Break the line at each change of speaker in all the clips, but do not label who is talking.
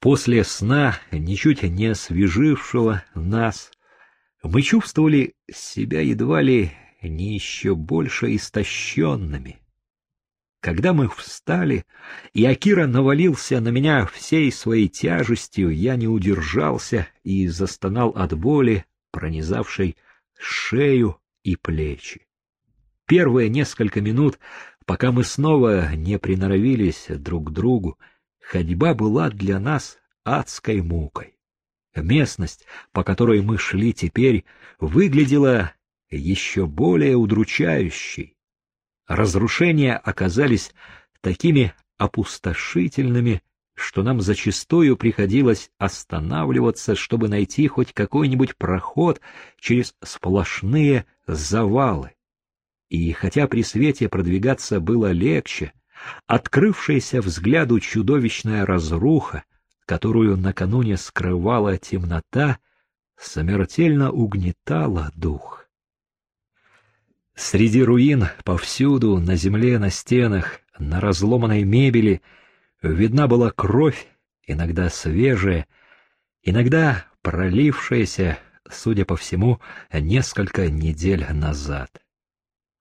После сна, ничуть не освежившего нас, мы чувствовали себя едва ли не еще больше истощенными. Когда мы встали, и Акира навалился на меня всей своей тяжестью, я не удержался и застонал от боли, пронизавшей шею и плечи. Первые несколько минут, пока мы снова не приноровились друг к другу, ходьба была для нас адской мукой. Местность, по которой мы шли теперь, выглядела еще более удручающей. Разрушения оказались такими опустошительными, что нам зачастую приходилось останавливаться, чтобы найти хоть какой-нибудь проход через сплошные завалы. И хотя при свете продвигаться было легче, открывшаяся взгляду чудовищная разруха, которую накануне скрывала темнота, смертельно угнетала дух. Среди руин повсюду, на земле, на стенах, на разломанной мебели, видна была кровь, иногда свежая, иногда пролившаяся, судя по всему, несколько недель назад.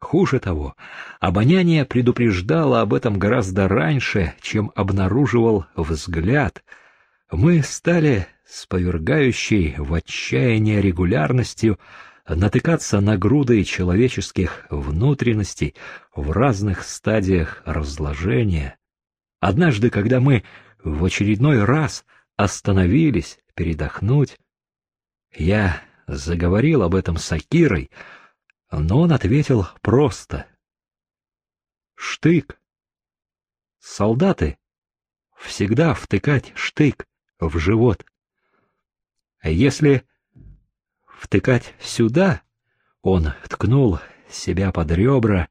Хуже того, обоняние предупреждало об этом гораздо раньше, чем обнаруживал взгляд. Мы стали с повергающей в отчаяние регулярностью натыкаться на груды человеческих внутренностей в разных стадиях разложения. Однажды, когда мы в очередной раз остановились передохнуть, я заговорил об этом с Акирой, но он ответил просто. Штык. Солдаты всегда втыкать штык в живот. А если втыкать сюда, он ткнул себя под ребра,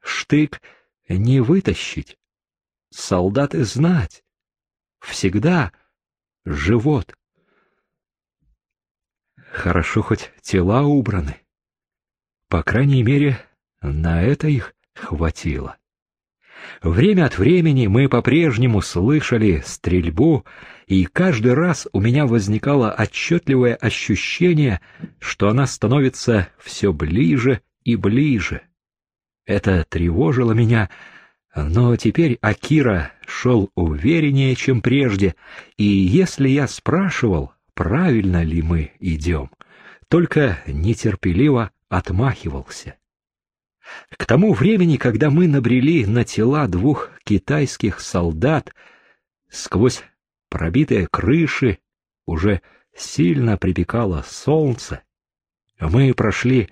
штык не вытащить. Солдаты знать. Всегда живот. Хорошо хоть тела убраны. По крайней мере, на это их хватило. Время от времени мы по-прежнему слышали стрельбу, и каждый раз у меня возникало отчетливое ощущение, что она становится все ближе и ближе. Это тревожило меня, но теперь Акира шел увереннее, чем прежде, и если я спрашивал, правильно ли мы идем, только нетерпеливо отмахивался. К тому времени, когда мы набрели на тела двух китайских солдат, сквозь пробитые крыши уже сильно припекало солнце. Мы прошли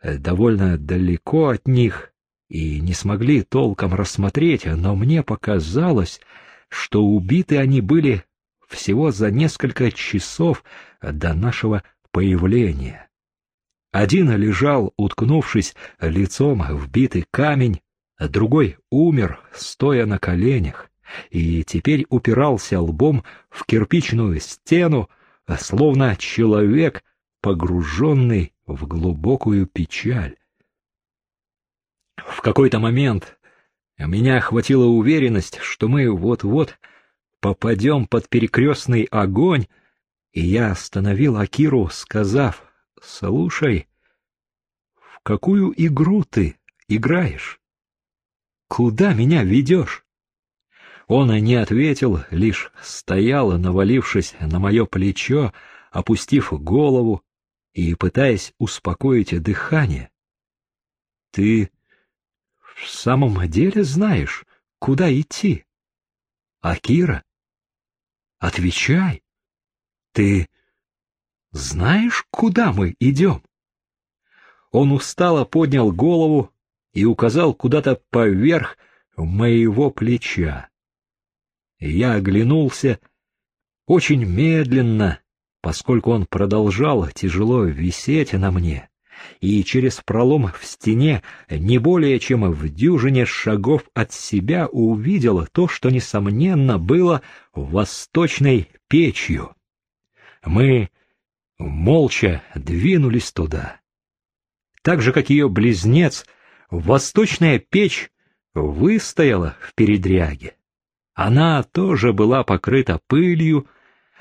э, довольно далеко от них и не смогли толком рассмотреть, но мне показалось, что убиты они были всего за несколько часов до нашего появления. Один лежал, уткнувшись лицом в битый камень, другой умер, стоя на коленях, и теперь упирался лбом в кирпичную стену, словно человек, погруженный в глубокую печаль. В какой-то момент меня охватила уверенность, что мы вот-вот попадем под перекрестный огонь, и я остановил Акиру, сказав — Слушай, в какую игру ты играешь? Куда меня ведешь? Он не ответил, лишь стоял, навалившись на мое плечо, опустив голову и пытаясь успокоить дыхание. Ты в самом деле знаешь, куда идти? Акира, отвечай. Ты знаешь, куда мы идем? Он устало поднял голову и указал куда-то поверх моего плеча. Я оглянулся очень медленно, поскольку он продолжал тяжело висеть на мне, и через пролом в стене не более чем в дюжине шагов от себя увидел то, что, несомненно, было восточной печью. Мы молча двинулись туда. Так же, как ее близнец, восточная печь выстояла в передряге. Она тоже была покрыта пылью,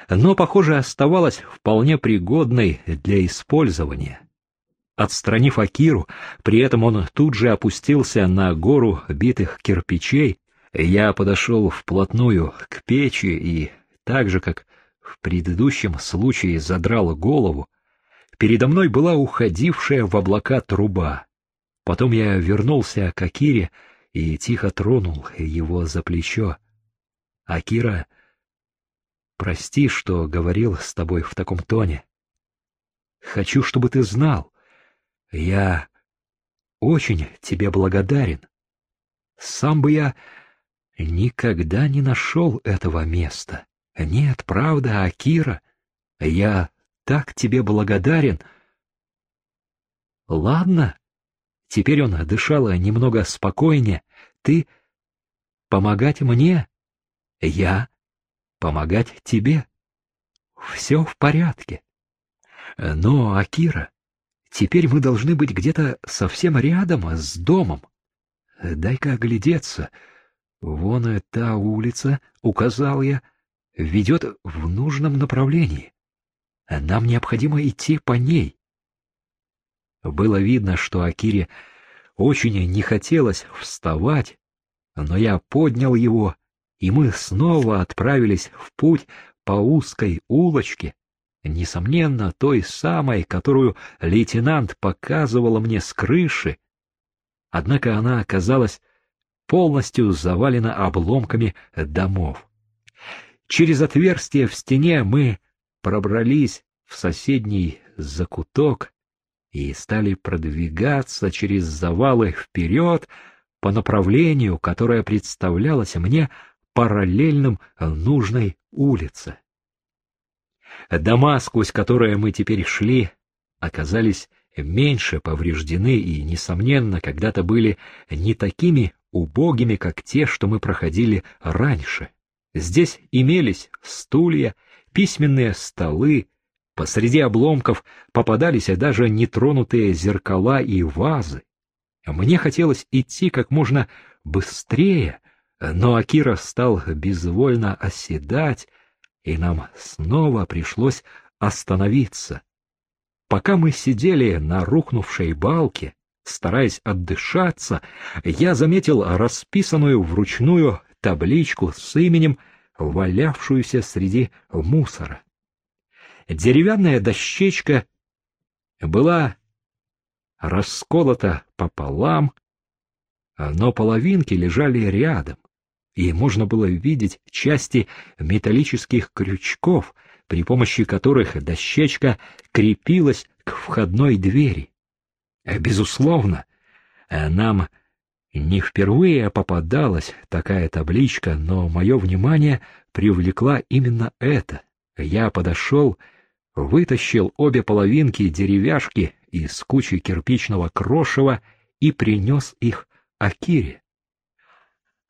но, похоже, оставалась вполне пригодной для использования. Отстранив Акиру, при этом он тут же опустился на гору битых кирпичей. Я подошел вплотную к печи и, так же, как в предыдущем случае, задрал голову. Передо мной была уходившая в облака труба. Потом я вернулся к Акире и тихо тронул его за плечо. «Акира, прости, что говорил с тобой в таком тоне. Хочу, чтобы ты знал, я очень тебе благодарен. Сам бы я никогда не нашел этого места. Нет, правда, Акира, я так тебе благодарен. Ладно, теперь он дышал немного спокойнее. Ты помогать мне, я помогать тебе. Все в порядке. Но, Акира, Теперь мы должны быть где-то совсем рядом с домом. Дай-ка оглядеться. Вон эта улица, указал я, ведет в нужном направлении. Нам необходимо идти по ней. Было видно, что Акире очень не хотелось вставать, но я поднял его, и мы снова отправились в путь по узкой улочке, несомненно, той самой, которую лейтенант показывала мне с крыши. Однако она оказалась полностью завалена обломками домов. Через отверстие в стене мы пробрались в соседний закуток и стали продвигаться через завалы вперед по направлению, которое представлялось мне параллельным нужной улице. Дома, сквозь которые мы теперь шли, оказались меньше повреждены и, несомненно, когда-то были не такими убогими, как те, что мы проходили раньше. Здесь имелись стулья, письменные столы, посреди обломков попадались даже нетронутые зеркала и вазы. Мне хотелось идти как можно быстрее, но Акира стал безвольно оседать, и нам снова пришлось остановиться. Пока мы сидели на рухнувшей балке, стараясь отдышаться, я заметил расписанную вручную табличку с именем, валявшуюся среди мусора. Деревянная дощечка была расколота пополам, но половинки лежали рядом и можно было видеть части металлических крючков, при помощи которых дощечка крепилась к входной двери. Безусловно, нам не впервые попадалась такая табличка, но мое внимание привлекла именно это. Я подошел, вытащил обе половинки деревяшки из кучи кирпичного крошева и принес их Акире.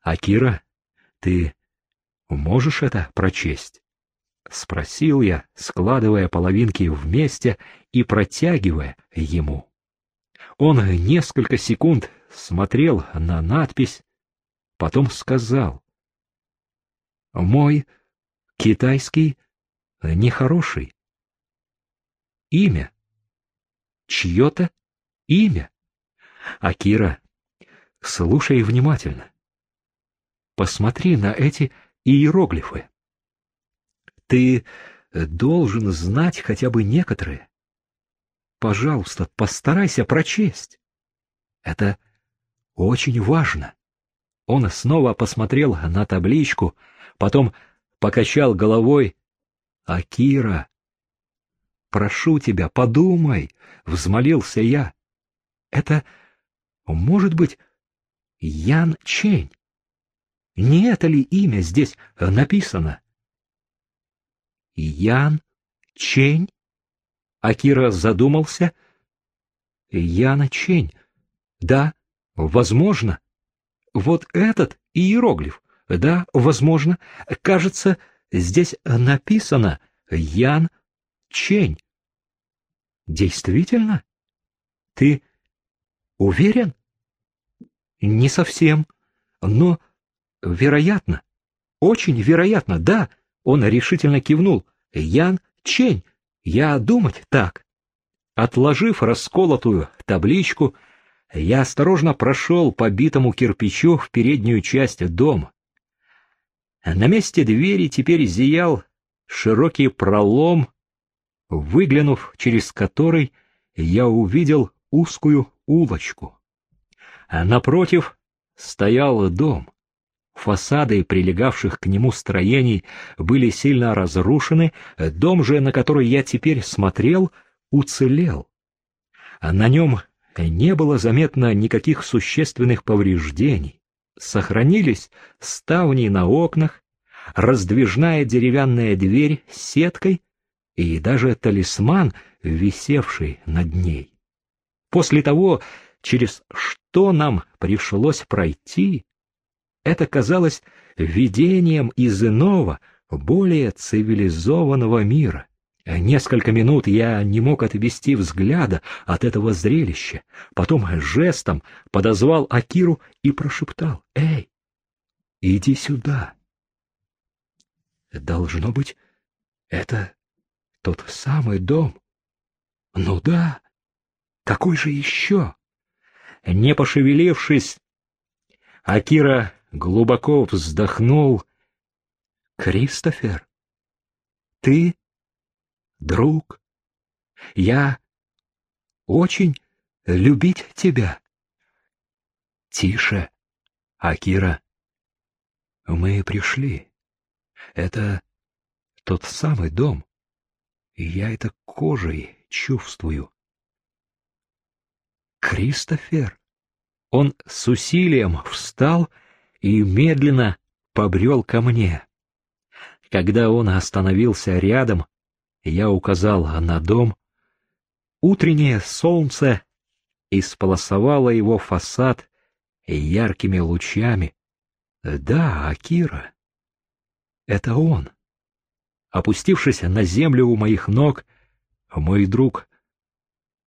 Акира ты можешь это прочесть? Спросил я, складывая половинки вместе и протягивая ему. Он несколько секунд смотрел на надпись, потом сказал. Мой китайский нехороший. Имя. Чье-то имя. Акира, слушай внимательно. Посмотри на эти иероглифы. Ты должен знать хотя бы некоторые. Пожалуйста, постарайся прочесть. Это очень важно. Он снова посмотрел на табличку, потом покачал головой. «Акира, прошу тебя, подумай!» — взмолился я. «Это может быть Ян Чень?» Не это ли имя здесь написано? Ян Чень? Акира задумался. Яна Чень. Да, возможно. Вот этот иероглиф. Да, возможно. Кажется, здесь написано Ян Чень. Действительно? Ты уверен? Не совсем. Но Вероятно. Очень вероятно, да. Он решительно кивнул. Ян Чень. Я думать так. Отложив расколотую табличку, я осторожно прошел по битому кирпичу в переднюю часть дома. На месте двери теперь зиял широкий пролом, выглянув через который я увидел узкую улочку. А напротив стоял дом. Фасады прилегавших к нему строений были сильно разрушены, дом же, на который я теперь смотрел, уцелел. А на нем не было заметно никаких существенных повреждений. Сохранились ставни на окнах, раздвижная деревянная дверь с сеткой и даже талисман, висевший над ней. После того, через что нам пришлось пройти, это казалось видением из иного, более цивилизованного мира. Несколько минут я не мог отвести взгляда от этого зрелища, потом жестом подозвал Акиру и прошептал «Эй, иди сюда!» Должно быть, это тот самый дом. Ну да, какой же еще? Не пошевелившись, Акира глубоко вздохнул. «Кристофер, ты друг, я очень любить тебя». «Тише, Акира, мы пришли. Это тот самый дом, я это кожей чувствую». «Кристофер!» Он с усилием встал и медленно побрел ко мне. Когда он остановился рядом, я указал на дом. Утреннее солнце исполосовало его фасад яркими лучами. Да, Акира. Это он. Опустившись на землю у моих ног, мой друг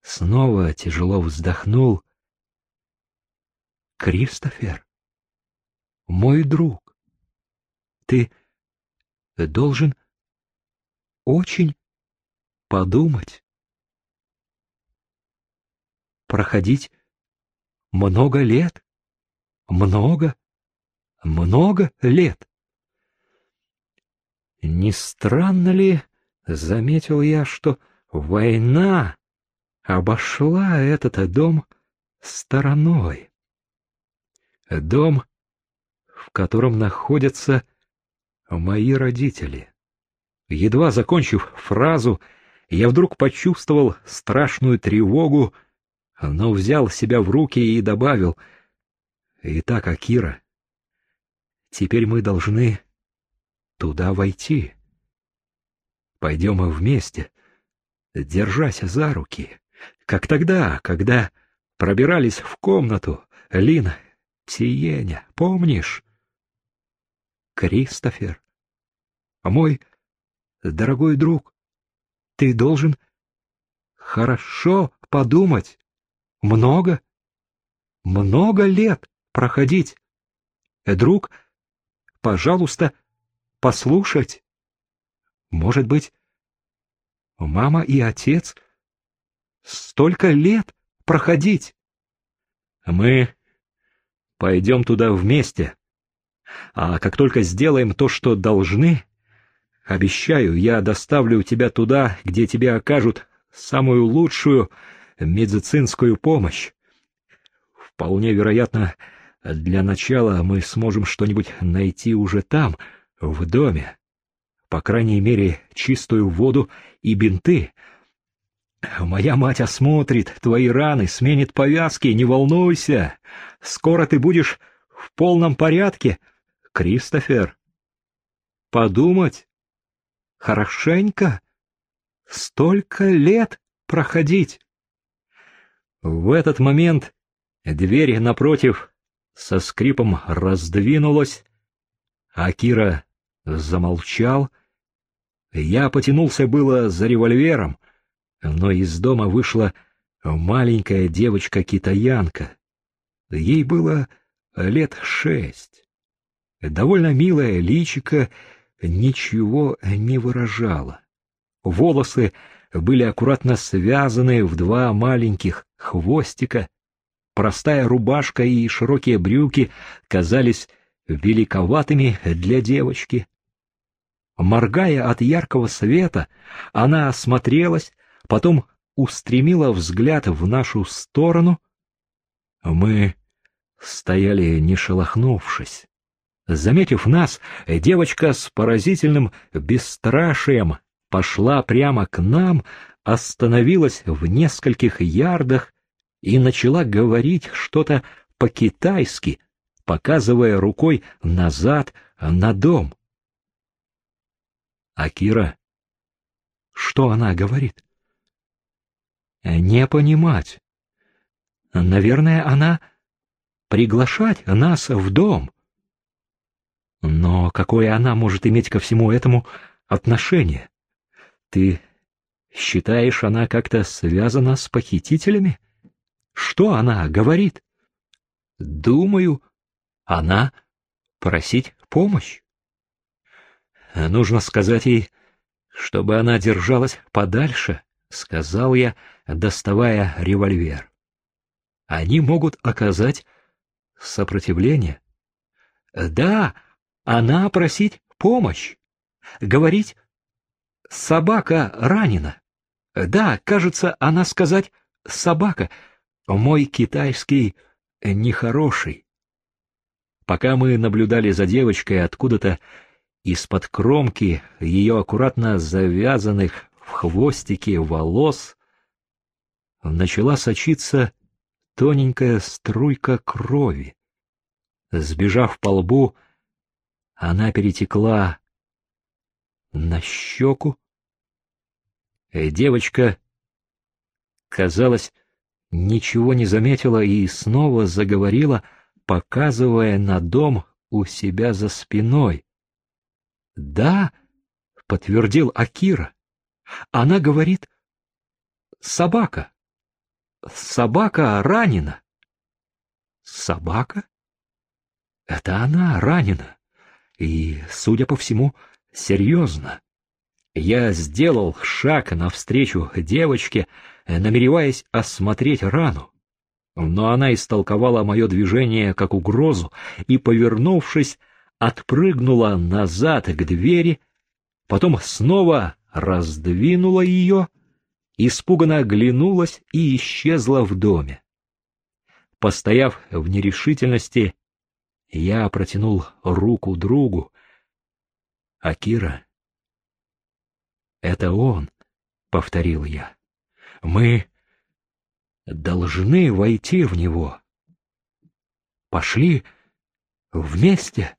снова тяжело вздохнул. Кристофер, мой друг, ты должен очень подумать. Проходить много лет, много, много лет. Не странно ли, заметил я, что война обошла этот дом стороной? Дом, в котором находятся мои родители. Едва закончив фразу, я вдруг почувствовал страшную тревогу, но взял себя в руки и добавил, «Итак, Акира, теперь мы должны туда войти. Пойдем мы вместе, держась за руки, как тогда, когда пробирались в комнату, Лина, Тиеня, помнишь? Кристофер, мой дорогой друг, ты должен хорошо подумать. Много, много лет проходить. Друг, пожалуйста, послушать. Может быть, мама и отец столько лет проходить. Мы пойдем туда вместе. А как только сделаем то, что должны, обещаю, я доставлю тебя туда, где тебе окажут самую лучшую медицинскую помощь. Вполне вероятно, для начала мы сможем что-нибудь найти уже там, в доме. По крайней мере, чистую воду и бинты. Моя мать осмотрит твои раны, сменит повязки, не волнуйся. Скоро ты будешь в полном порядке, Кристофер. Подумать? Хорошенько? Столько лет проходить? В этот момент дверь напротив со скрипом раздвинулась, а Кира замолчал. Я потянулся было за револьвером, но из дома вышла маленькая девочка-китаянка. Ей было лет шесть. Довольно милое личико ничего не выражало. Волосы были аккуратно связаны в два маленьких хвостика, простая рубашка и широкие брюки казались великоватыми для девочки. Моргая от яркого света, она осмотрелась, потом устремила взгляд в нашу сторону. Мы стояли не шелохнувшись. Заметив нас, девочка с поразительным бесстрашием пошла прямо к нам, остановилась в нескольких ярдах и начала говорить что-то по-китайски, показывая рукой назад на дом. Акира, что она говорит? Не понимать. Наверное, она приглашать нас в дом. Но какое она может иметь ко всему этому отношение? Ты считаешь, она как-то связана с похитителями? Что она говорит? Думаю, она просить помощь. Нужно сказать ей, чтобы она держалась подальше, сказал я, доставая револьвер. Они могут оказать сопротивление. Да, она просить помощь. Говорить, собака ранена. Да, кажется, она сказать, собака. Мой китайский нехороший. Пока мы наблюдали за девочкой откуда-то из-под кромки ее аккуратно завязанных в хвостике волос, начала сочиться тоненькая струйка крови. Сбежав по лбу, она перетекла на щеку. Э, девочка, казалось, ничего не заметила и снова заговорила, показывая на дом у себя за спиной. — Да, — подтвердил Акира. — Она говорит, — собака. Собака ранена. — Собака? Это она ранена. И, судя по всему, серьезно. Я сделал шаг навстречу девочке, намереваясь осмотреть рану. Но она истолковала мое движение как угрозу и, повернувшись, отпрыгнула назад к двери, потом снова раздвинула ее, испуганно оглянулась и исчезла в доме. Постояв в нерешительности, я протянул руку другу. Акира, это он, повторил я. Мы должны войти в него. Пошли вместе.